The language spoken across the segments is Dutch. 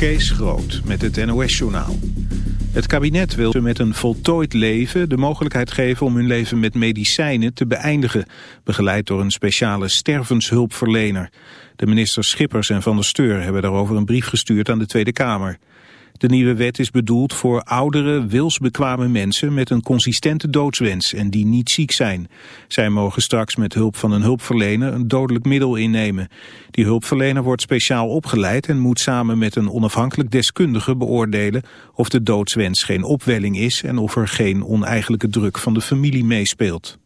Kees Groot met het NOS-journaal. Het kabinet wil ze met een voltooid leven de mogelijkheid geven om hun leven met medicijnen te beëindigen, begeleid door een speciale stervenshulpverlener. De ministers Schippers en Van der Steur hebben daarover een brief gestuurd aan de Tweede Kamer. De nieuwe wet is bedoeld voor oudere, wilsbekwame mensen met een consistente doodswens en die niet ziek zijn. Zij mogen straks met hulp van een hulpverlener een dodelijk middel innemen. Die hulpverlener wordt speciaal opgeleid en moet samen met een onafhankelijk deskundige beoordelen of de doodswens geen opwelling is en of er geen oneigenlijke druk van de familie meespeelt.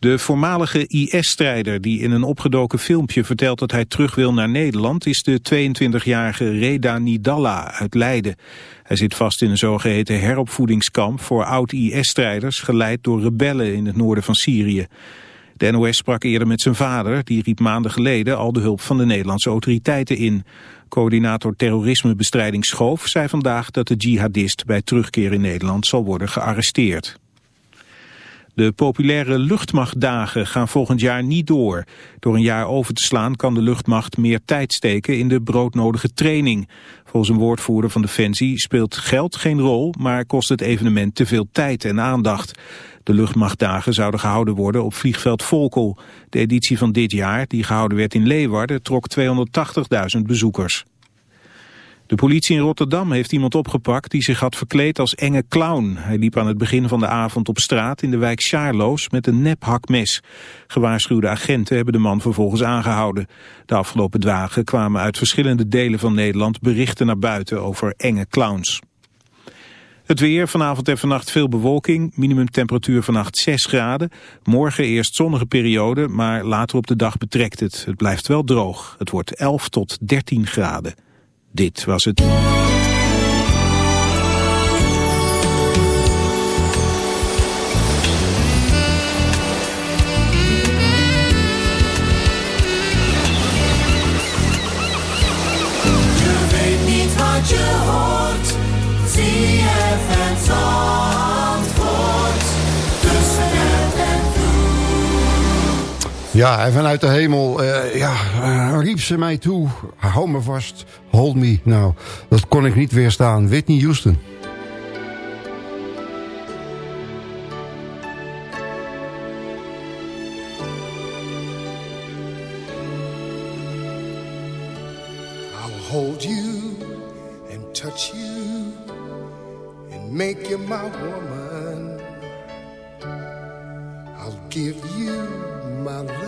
De voormalige IS-strijder die in een opgedoken filmpje vertelt dat hij terug wil naar Nederland is de 22-jarige Reda Nidalla uit Leiden. Hij zit vast in een zogeheten heropvoedingskamp voor oud-IS-strijders geleid door rebellen in het noorden van Syrië. De NOS sprak eerder met zijn vader, die riep maanden geleden al de hulp van de Nederlandse autoriteiten in. Coördinator terrorismebestrijding Schoof zei vandaag dat de jihadist bij terugkeer in Nederland zal worden gearresteerd. De populaire luchtmachtdagen gaan volgend jaar niet door. Door een jaar over te slaan kan de luchtmacht meer tijd steken in de broodnodige training. Volgens een woordvoerder van Defensie speelt geld geen rol, maar kost het evenement te veel tijd en aandacht. De luchtmachtdagen zouden gehouden worden op vliegveld Volkel. De editie van dit jaar, die gehouden werd in Leeuwarden, trok 280.000 bezoekers. De politie in Rotterdam heeft iemand opgepakt die zich had verkleed als enge clown. Hij liep aan het begin van de avond op straat in de wijk Sjaarloos met een nephakmes. Gewaarschuwde agenten hebben de man vervolgens aangehouden. De afgelopen dagen kwamen uit verschillende delen van Nederland berichten naar buiten over enge clowns. Het weer, vanavond en vannacht veel bewolking, minimumtemperatuur vannacht 6 graden. Morgen eerst zonnige periode, maar later op de dag betrekt het. Het blijft wel droog. Het wordt 11 tot 13 graden. Dit was het. Ja, en vanuit de hemel eh, ja, eh, riep ze mij toe. Hou me vast, hold me. Nou, dat kon ik niet weerstaan. Whitney Houston. I'll hold you and touch you and make you my woman. I'll give you my love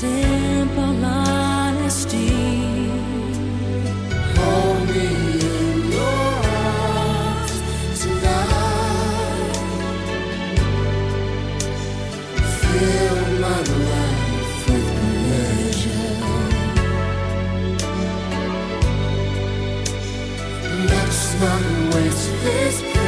simple honesty. Hold me in your arms tonight. Fill my life with pleasure. Let's not waste this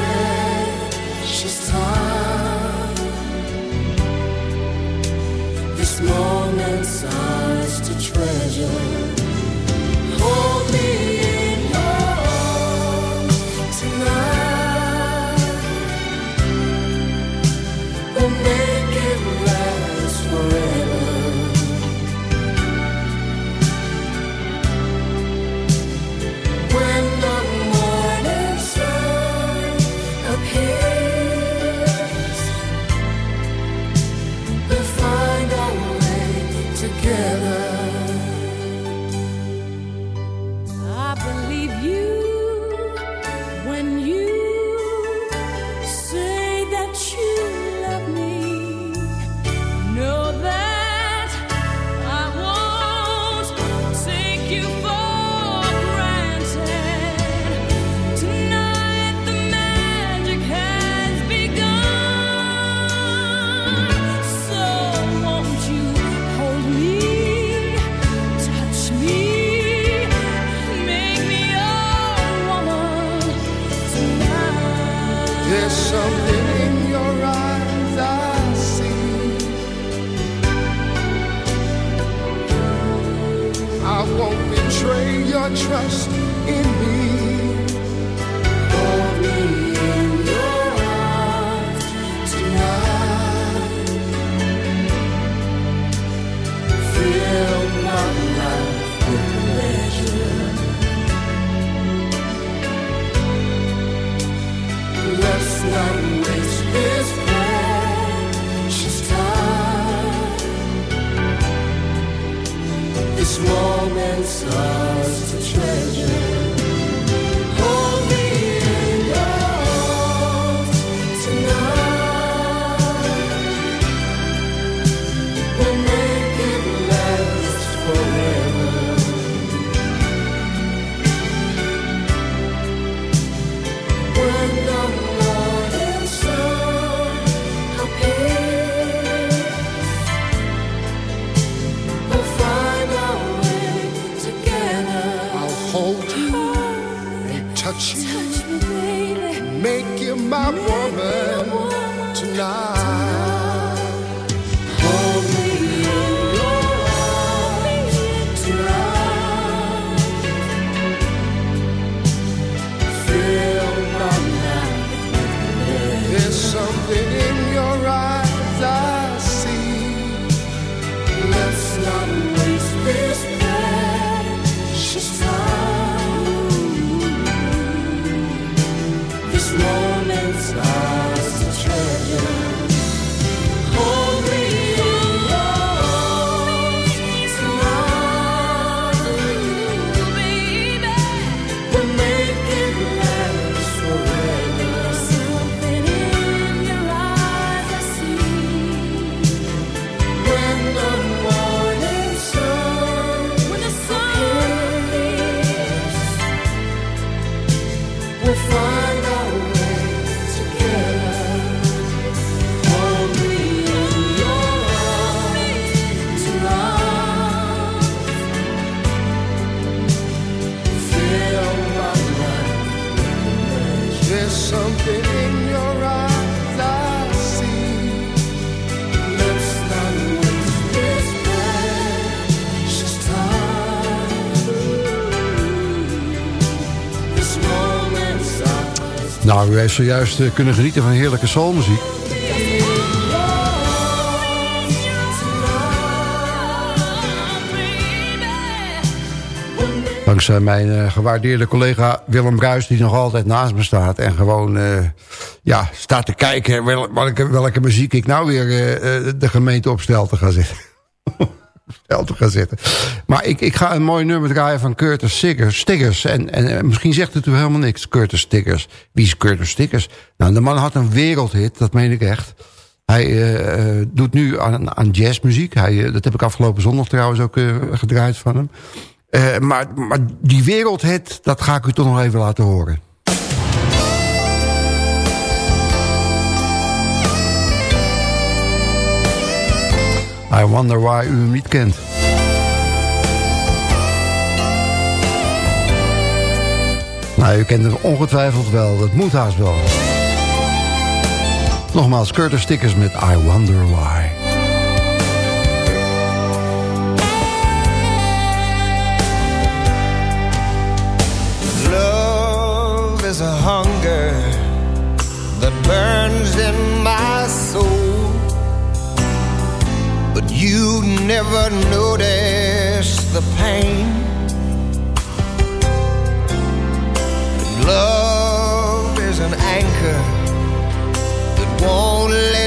Nou, u heeft zojuist eh, kunnen genieten van heerlijke soulmuziek. Dankzij mijn eh, gewaardeerde collega Willem Bruis... die nog altijd naast me staat. En gewoon eh, ja, staat te kijken wel- welke, welke muziek ik nou weer de gemeente op stel te gaan zetten. Te gaan zetten. Maar ik, ik ga een mooi nummer draaien van Curtis Stiggers. En, en misschien zegt het u helemaal niks, Curtis Stiggers. Wie is Curtis Stiggers? Nou, de man had een wereldhit, dat meen ik echt. Hij eh, eh, doet nu aan, aan jazzmuziek. Hij, eh, dat heb ik afgelopen zondag trouwens ook gedraaid van hem. Maar, maar die wereldhit, dat ga ik u toch nog even laten horen. I wonder why u hem niet kent. Nou, u kent hem ongetwijfeld wel. Dat moet haast wel. Nogmaals, Curtis Stickers met I Wonder Why. Love is a hunger that burns in my soul. You never notice the pain. Love is an anchor that won't let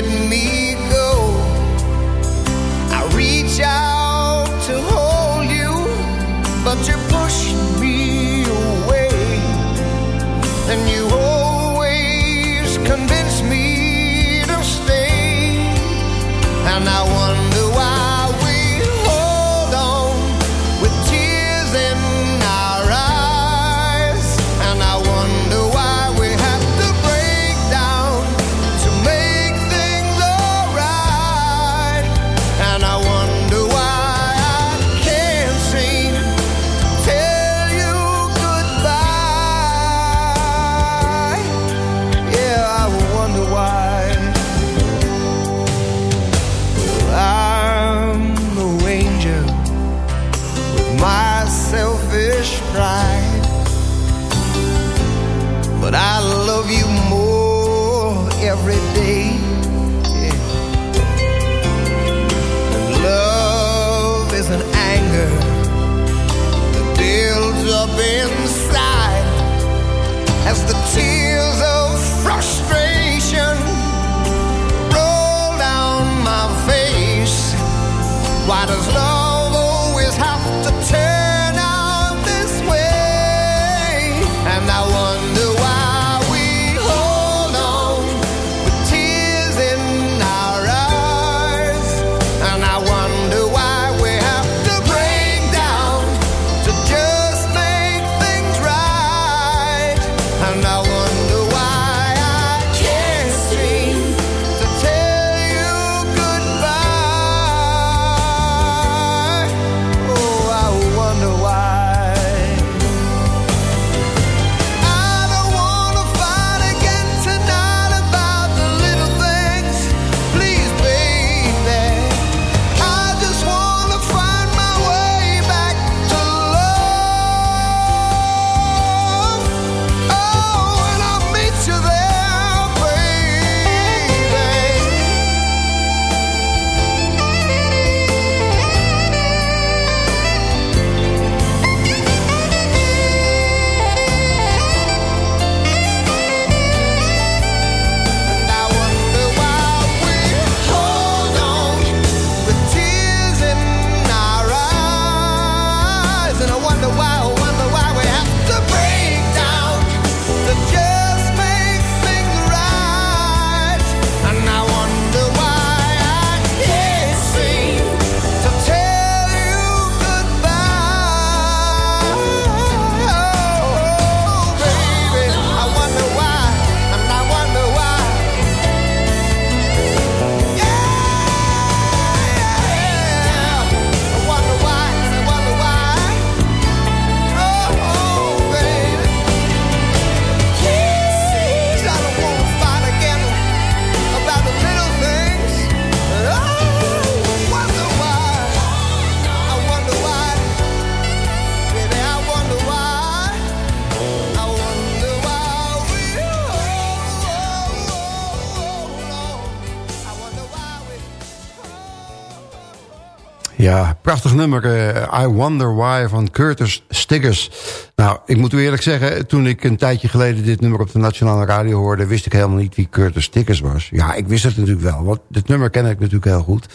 nummer eh, I Wonder Why van Curtis Stiggers. Nou, ik moet u eerlijk zeggen, toen ik een tijdje geleden dit nummer op de Nationale Radio hoorde, wist ik helemaal niet wie Curtis Stiggers was. Ja, ik wist het natuurlijk wel, want dit nummer ken ik natuurlijk heel goed.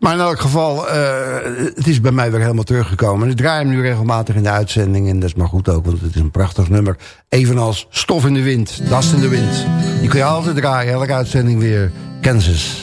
Maar in elk geval, eh, het is bij mij weer helemaal teruggekomen. Ik draai hem nu regelmatig in de uitzending en dat is maar goed ook, want het is een prachtig nummer. Evenals Stof in de Wind, Dast in de Wind. Die kun je altijd draaien, elke uitzending weer. Kansas.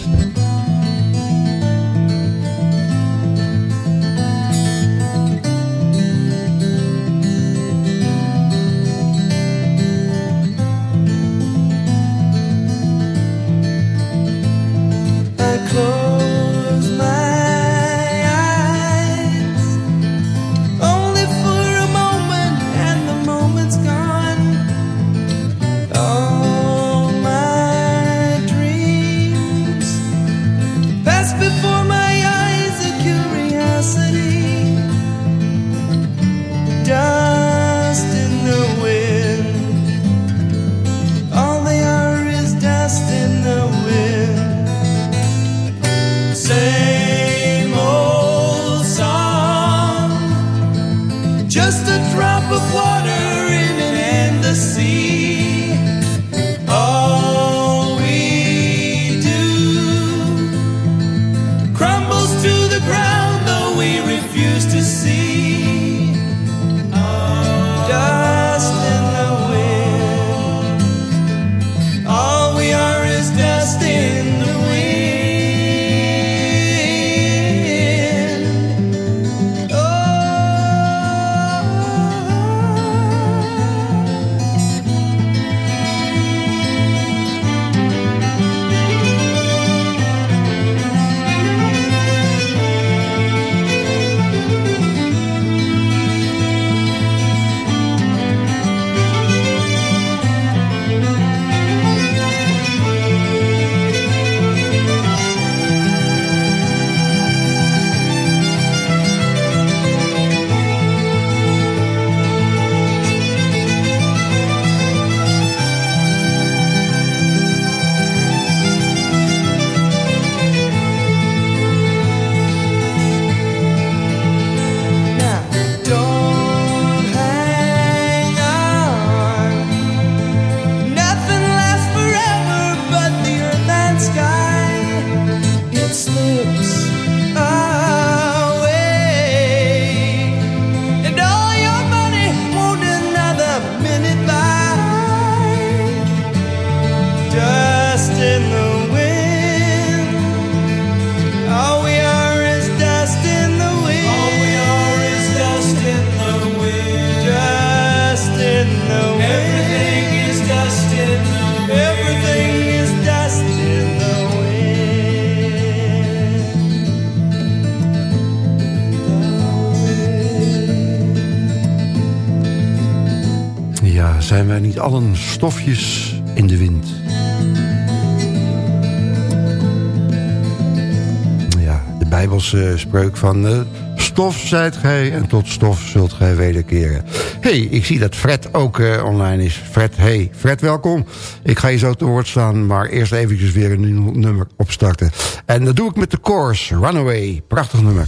Spreuk van... eh, stof zijt gij en tot stof zult gij wederkeren. hey, ik zie dat Fred ook eh, online is. Fred, hey, Fred, welkom. Ik ga je zo te woord staan, maar eerst eventjes weer een nieuw nummer opstarten. En dat doe ik met de Course, Runaway. Prachtig nummer.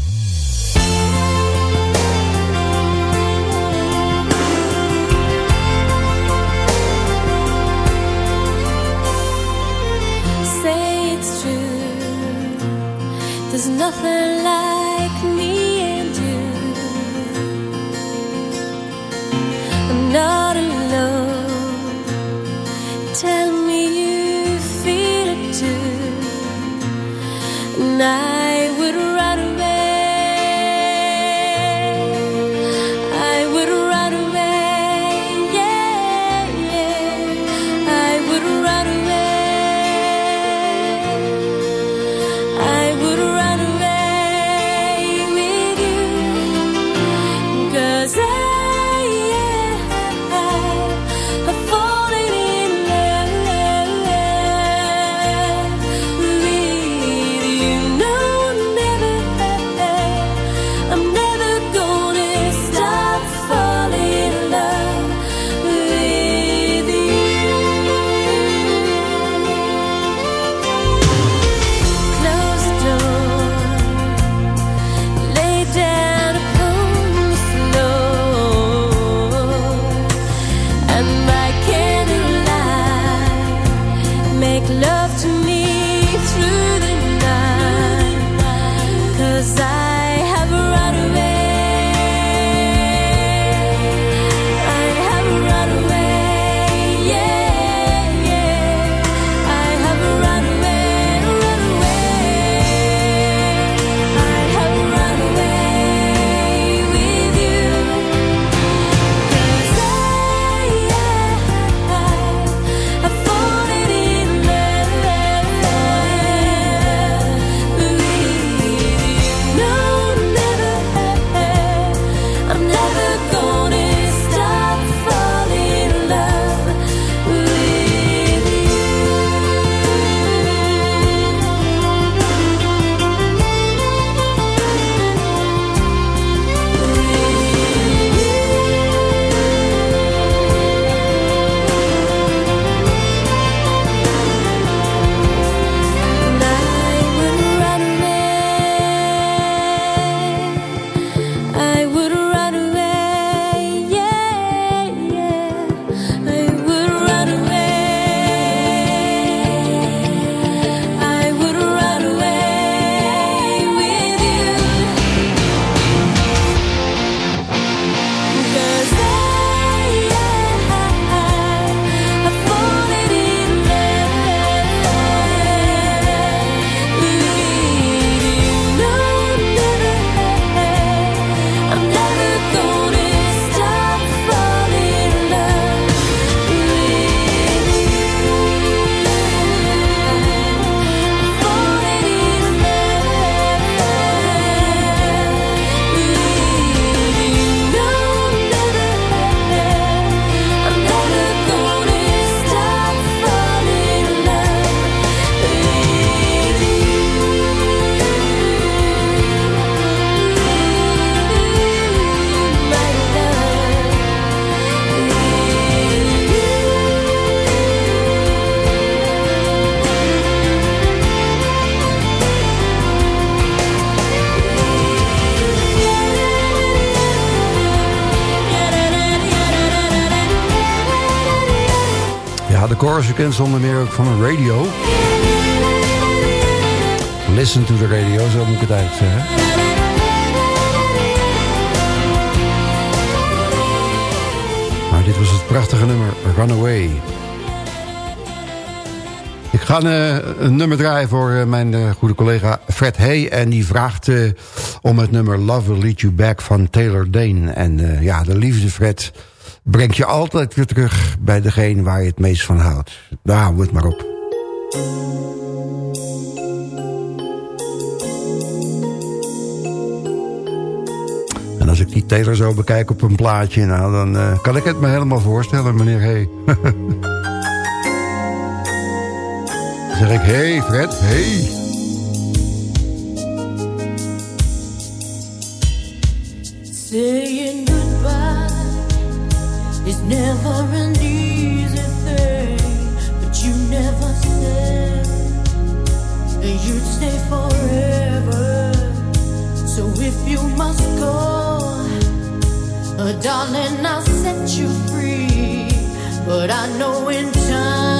There's nothing like zonder meer ook van een radio. Listen to the radio, zo moet ik het eigenlijk. Maar dit was het prachtige nummer Runaway. Ik ga eh, een nummer draaien voor eh, mijn eh, goede collega Fred Hey. En die vraagt om het nummer Love Will Lead You Back van Taylor Dane. En ja, de liefde Fred brengt je altijd weer terug bij degene waar je het meest van houdt. Daar houden we het maar op. En als ik die Taylor zo bekijk op een plaatje... Nou, dan uh, kan ik het me helemaal voorstellen, meneer Hey. zeg ik, hey Fred, hey. Saying darling, I'll set you free. But I know in time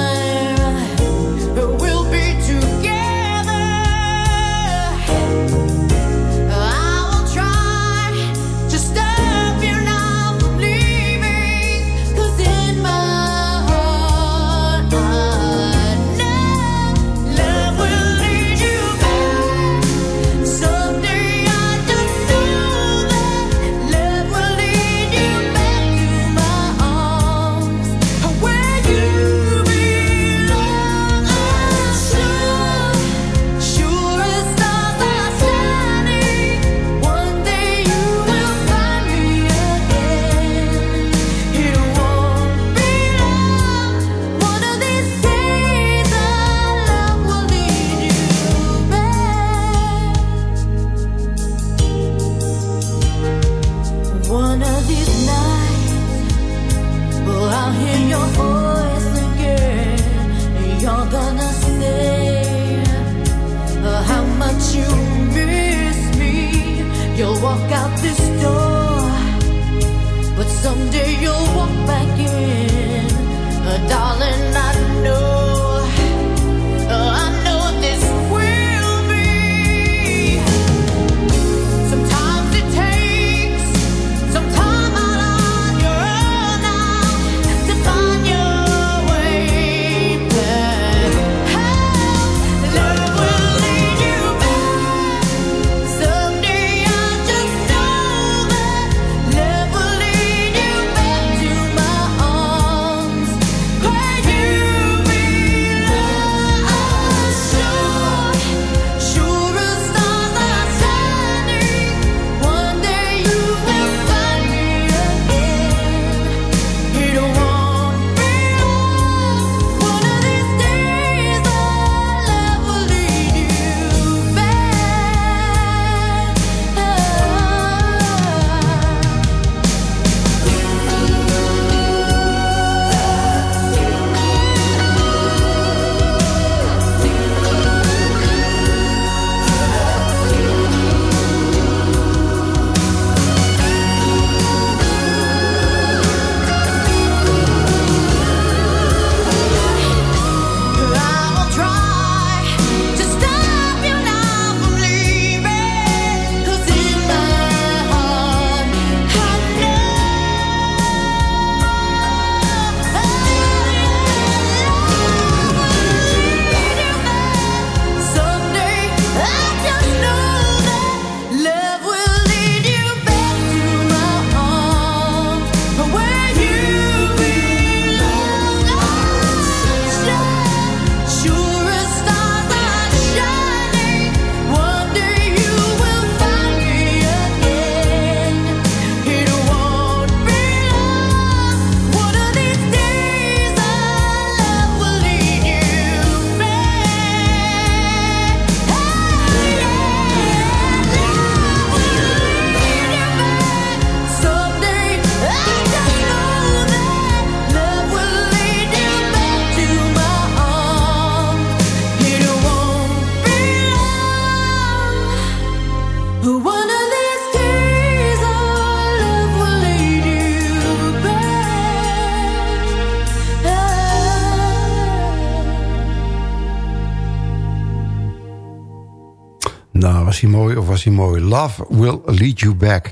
mooi? Love will lead you back.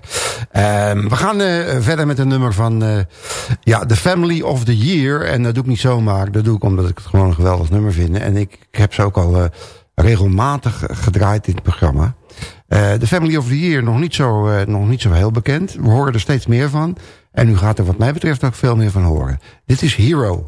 Ehm, we gaan eh, verder met een nummer van eh, ja, The Family of the Year. En dat doe ik niet zomaar. Dat doe ik omdat ik het gewoon een geweldig nummer vind. En ik, heb ze ook al eh, regelmatig gedraaid in het programma. The Family of the Year, nog niet, zo, nog niet zo heel bekend. We horen er steeds meer van. En u gaat er wat mij betreft ook veel meer van horen. Dit is Hero.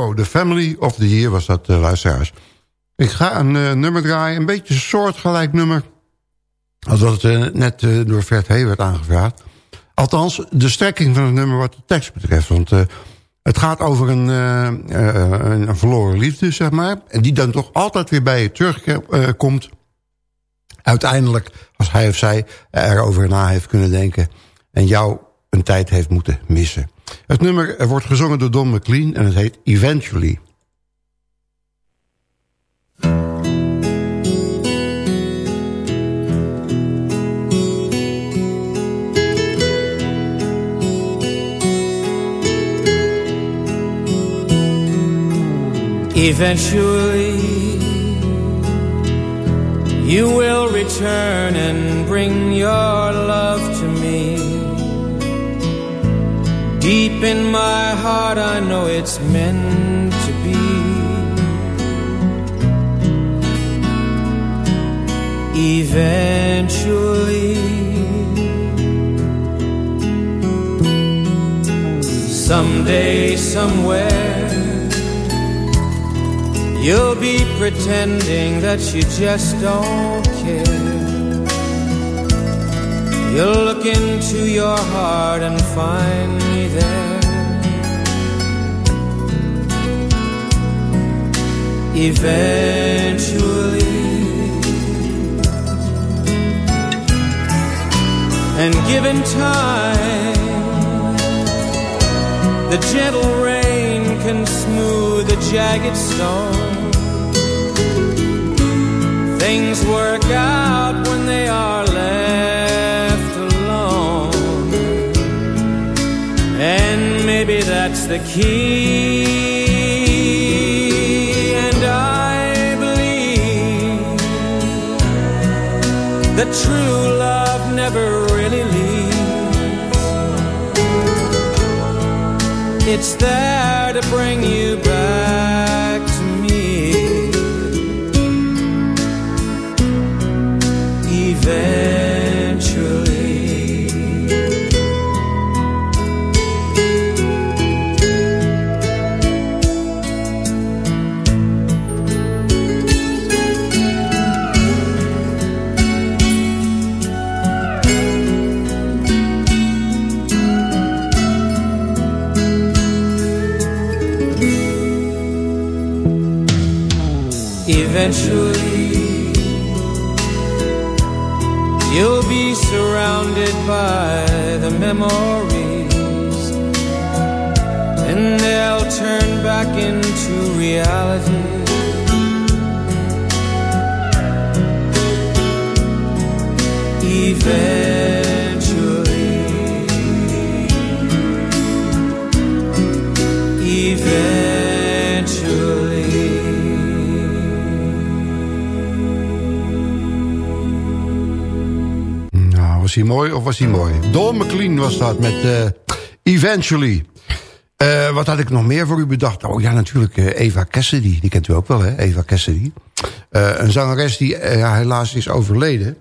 Hero, The Family of the Year was dat, uh, luisteraars. Ik ga een eh, nummer draaien, een beetje een soortgelijk nummer... als dat het eh, net door Fred Hay werd aangevraagd. Althans, de strekking van het nummer wat de tekst betreft. Want het gaat over een, een, een verloren liefde, zeg maar... en die dan toch altijd weer bij je terugkomt... uiteindelijk, als hij of zij erover na heeft kunnen denken... en jou een tijd heeft moeten missen. Het nummer wordt gezongen door Don McLean en het heet Eventually. Eventually, you will return and bring your love Deep in my heart, I know it's meant to be. Eventually, someday, somewhere. You'll be pretending that you just don't care. You'll look into your heart and find there. Eventually, and given time, the gentle rain can smooth a jagged stone. Things work out when they are left maybe that's the key. And I believe that true love never really leaves. It's there to bring you back to me. Eventually. Eventually, you'll be surrounded by the memories, and they'll turn back into reality. Eventually. Was hij mooi of was hij mooi? Don McLean was dat met eh, Eventually. Eh, wat had ik nog meer voor u bedacht? Oh ja, natuurlijk eh, Eva Cassidy. Die kent u ook wel, hè? Eva Cassidy. Eh, een zangeres die helaas is overleden.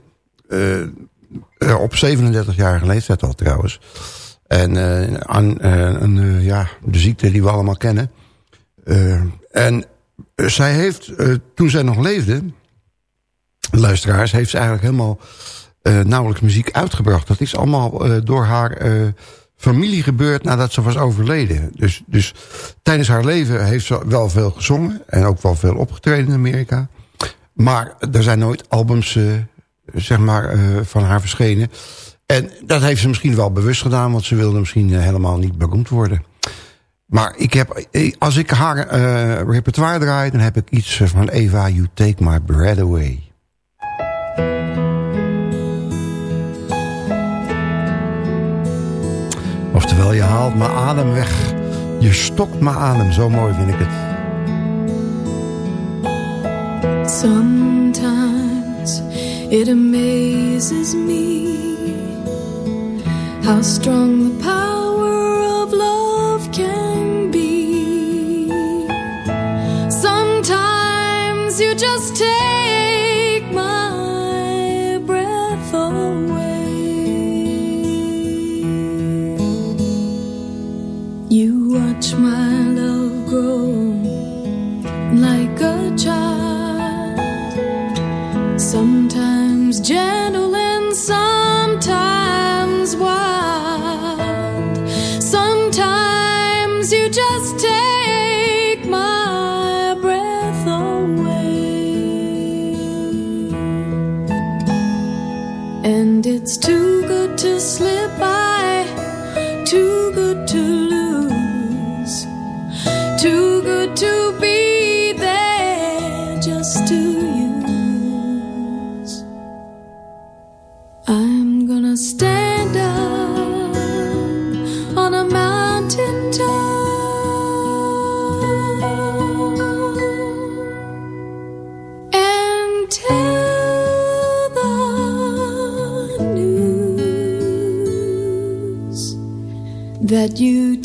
Op 37-jarige leeftijd al trouwens. En aan een, ja, de ziekte die we allemaal kennen. En zij heeft, toen zij nog leefde... luisteraars, heeft ze eigenlijk helemaal nauwelijks muziek uitgebracht. Dat is allemaal eh, door haar eh, familie gebeurd nadat ze was overleden. Dus, dus tijdens haar leven heeft ze wel veel gezongen... en ook wel veel opgetreden in Amerika. Maar er zijn nooit albums eh, zeg maar, eh, van haar verschenen. En dat heeft ze misschien wel bewust gedaan... want ze wilde misschien eh, helemaal niet beroemd worden. Maar ik heb, eh, als ik haar eh, repertoire draai... dan heb ik iets eh, van Eva, You Take My Breath Away. Oftewel, je haalt mijn adem weg. Je stokt mijn adem. Zo mooi vind ik het. Sometimes it amazes me how strong the power that you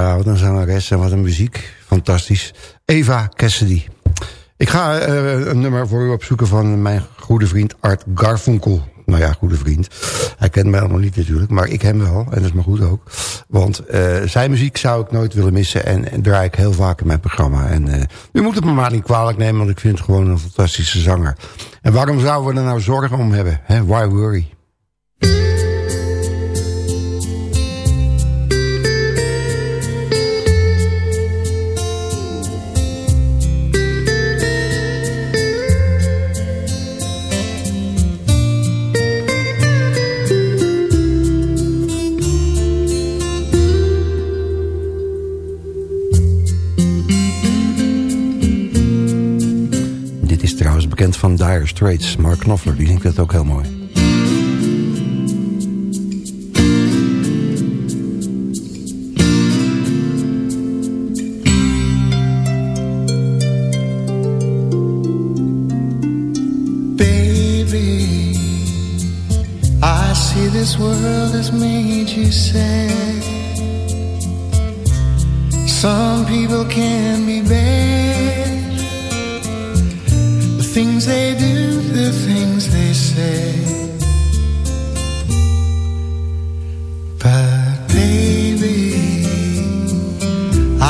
Ja, wat een zangeres en wat een muziek. Fantastisch. Eva Cassidy. Ik ga eh, een nummer voor u opzoeken van mijn goede vriend Art Garfunkel. Nou ja, goede vriend. Hij kent mij allemaal niet natuurlijk, maar ik hem wel. En dat is maar goed ook. Want eh, zijn muziek zou ik nooit willen missen. En, draai ik heel vaak in mijn programma. En eh, u moet het me maar niet kwalijk nemen, want ik vind het gewoon een fantastische zanger. En waarom zouden we er nou zorgen om hebben? Hè? Why worry? Van Dire Straits. Mark Knopfler, die zingt dat ook heel mooi.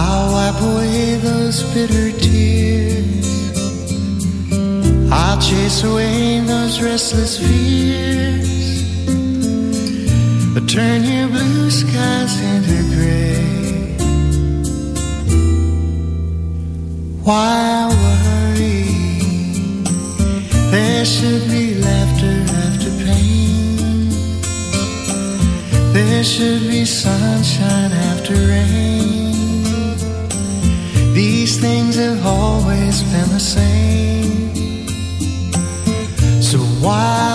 I'll wipe away those bitter tears. I'll chase away those restless fears. But turn your blue skies into gray. Why worry? There should be laughter after pain. There should be sunshine after rain. These things have always been the same. So why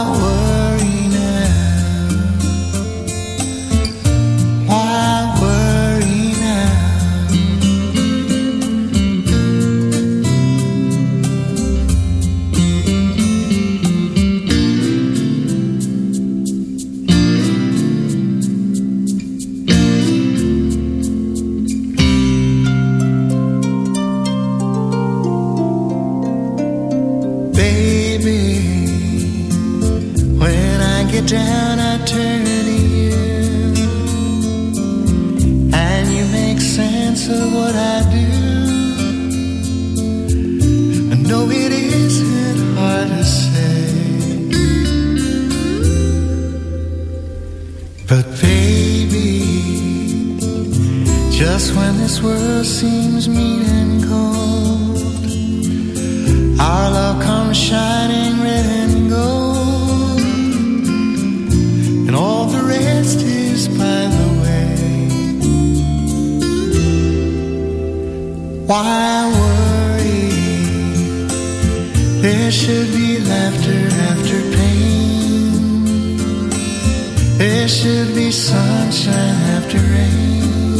There should be sunshine after rain.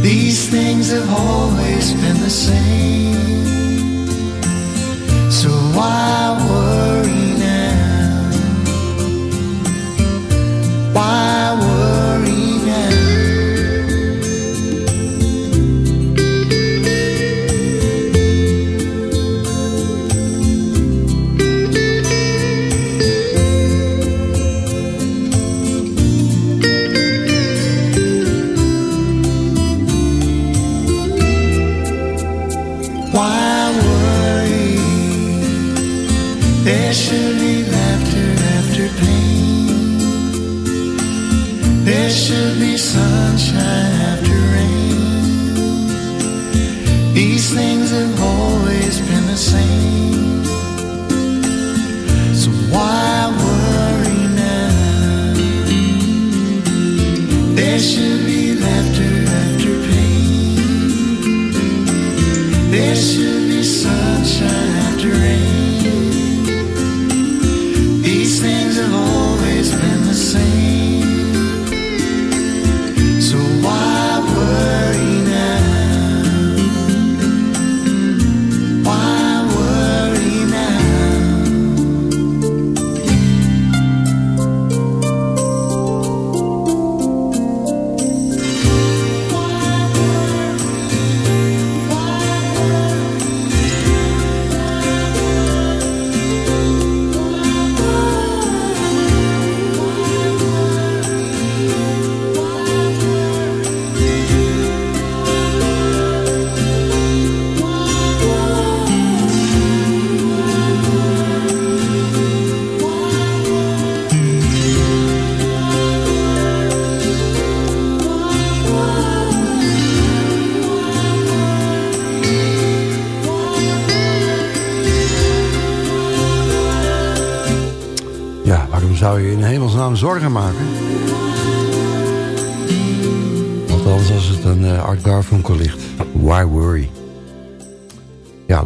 These things have always been the same. So why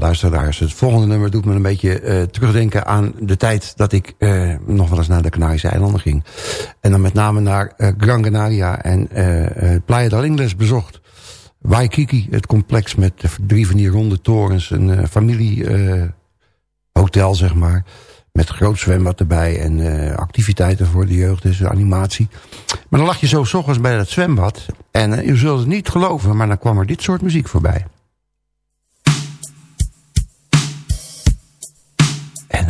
luisteraars, het volgende nummer doet me een beetje eh, terugdenken aan de tijd dat ik eh, nog wel eens naar de Canarische eilanden ging. En dan met name naar eh, Gran Canaria en Playa del Ingles bezocht. Waikiki, het complex met drie van die ronde torens, een eh, familiehotel zeg maar. Met groot zwembad erbij en activiteiten voor de jeugd, dus animatie. Maar dan lag je zo s bij dat zwembad. En je zult het niet geloven, maar dan kwam er dit soort muziek voorbij.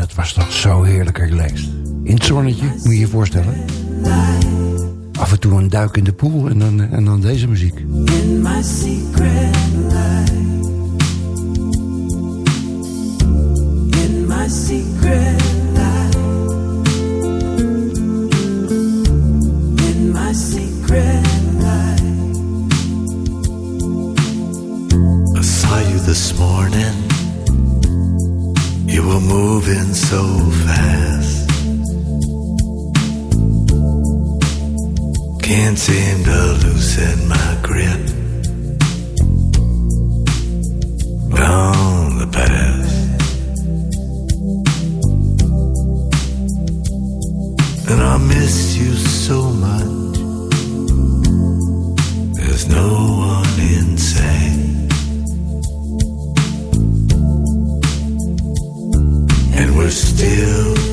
Het was toch zo heerlijk relaxed. In het zonnetje, moet je je voorstellen. Af en toe een duik in de pool en dan, en dan deze muziek. in my secret life. In my secret life. In my secret life. I saw you this morning. You were moving so fast. Can't seem to loosen my grip on the past. And I miss you so much. There's no one in still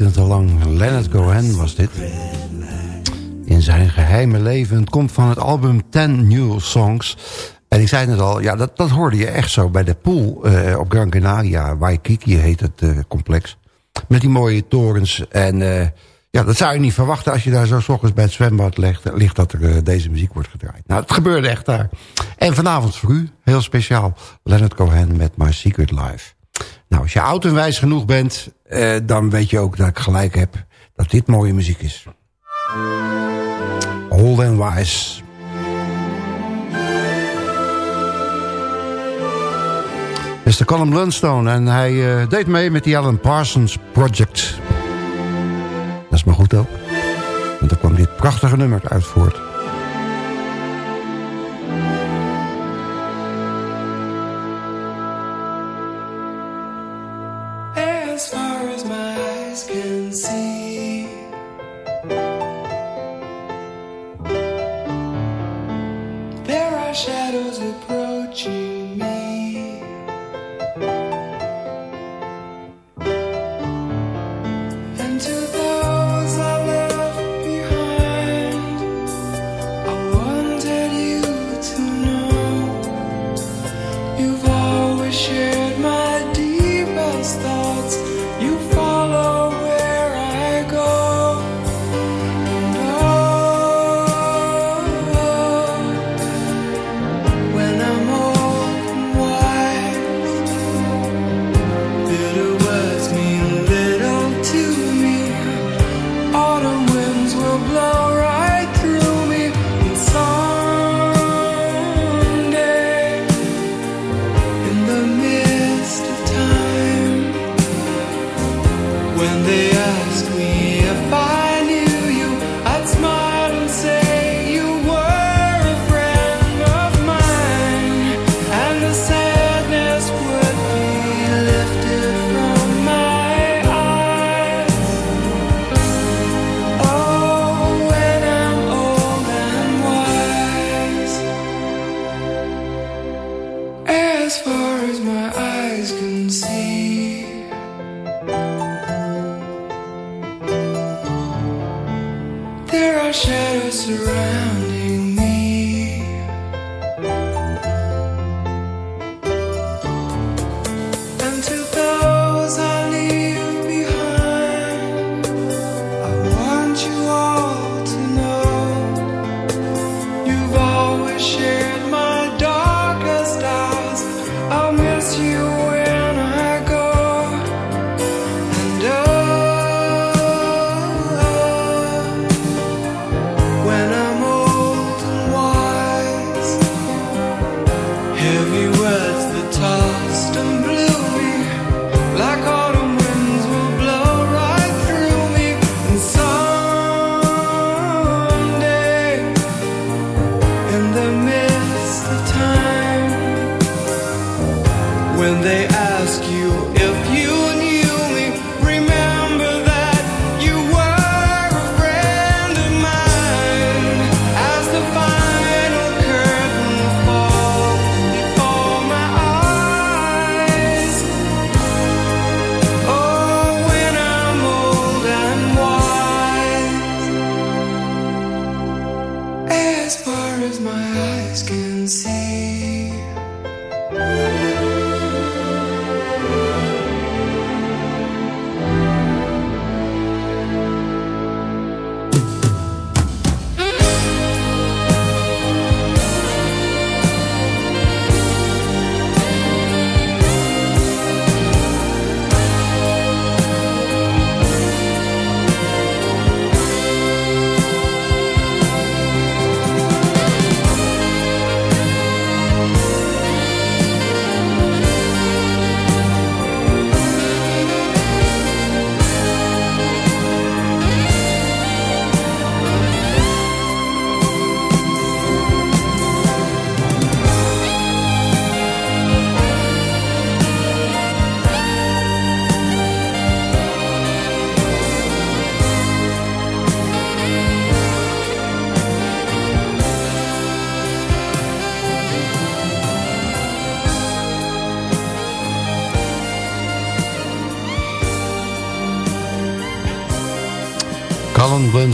Al lang. Leonard Cohen was dit. In zijn geheime leven. Het komt van het album 10 New Songs. En ik zei het al, ja, dat, dat hoorde je echt zo bij de pool eh, op Gran Canaria. Waikiki heet het eh, complex. Met die mooie torens. En eh, ja, dat zou je niet verwachten als je daar zo s ochtends bij het zwembad ligt, ligt dat er deze muziek wordt gedraaid. Nou, het gebeurde echt daar. En vanavond voor u, heel speciaal, Leonard Cohen met My Secret Life. Nou, als je oud en wijs genoeg bent, eh, dan weet je ook dat ik gelijk heb dat dit mooie muziek is. Old and Wise. Mr. Colin Blunstone en hij eh, deed mee met die Alan Parsons Project. Dat is maar goed ook. Want daar kwam dit prachtige nummer uit voort.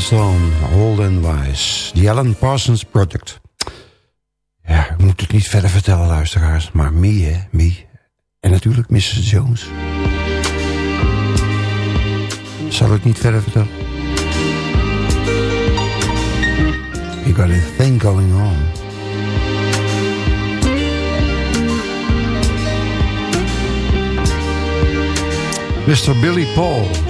Blunstone, Old and Wise. The Alan Parsons Project. Ja, ik moet het niet verder vertellen, luisteraars. Maar me, hè, me. En natuurlijk Mrs. Jones. Zal ik niet verder vertellen? You got a thing going on. Mr. Billy Paul.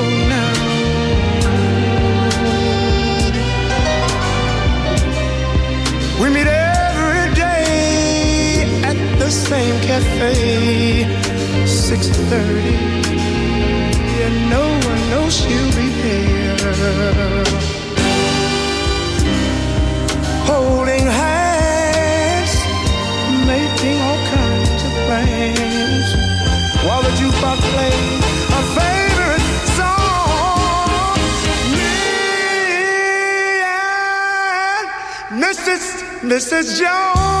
cafe, 6.30, and no one knows she'll be there. Holding hands, making all kinds of plans, while the jukebox plays a favorite song. Me and Mrs. Mrs. Jones.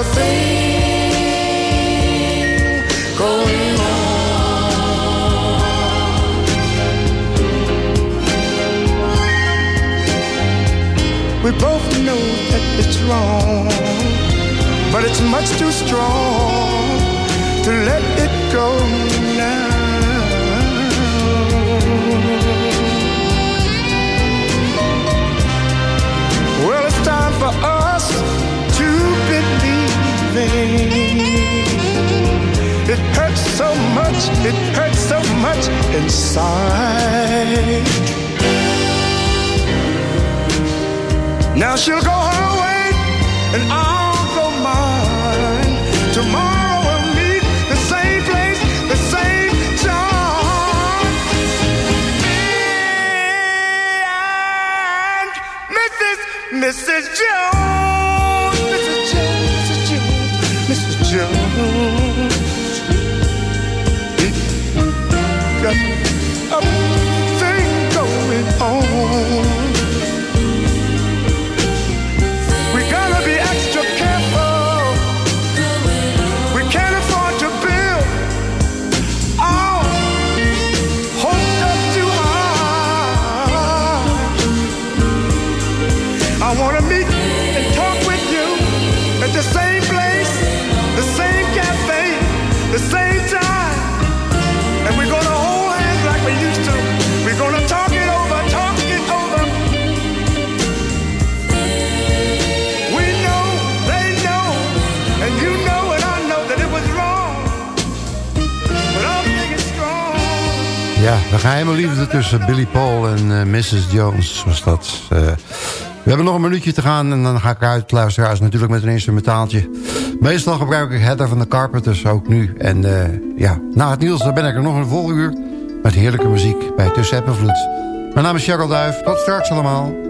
We both know that it's wrong, but it's much too strong to let it go now. Well, it's time for us It hurts so much, it hurts so much inside. Now she'll go her way, and I'll I wanna meet and talk with you at the same place, the same cafe, the same time. And we're gonna hold hands like we used to. We're gonna talk it over, talk it over. We know, they know, and you know and I know that it was wrong. But I'm thinking strong. Ja, de geheime liefde tussen Billy Paul en eh, Mrs. Jones was dat. Eh, hebben nog een minuutje te gaan en dan ga ik uit, luisteraars, natuurlijk met een instrumentaaltje. Meestal gebruik ik Heather van de Carpenters, ook nu. En uh, ja, na het nieuws dan ben ik er nog een vol uur met heerlijke muziek bij Tussen Vloed. Mijn naam is Cheryl Duif, tot straks allemaal.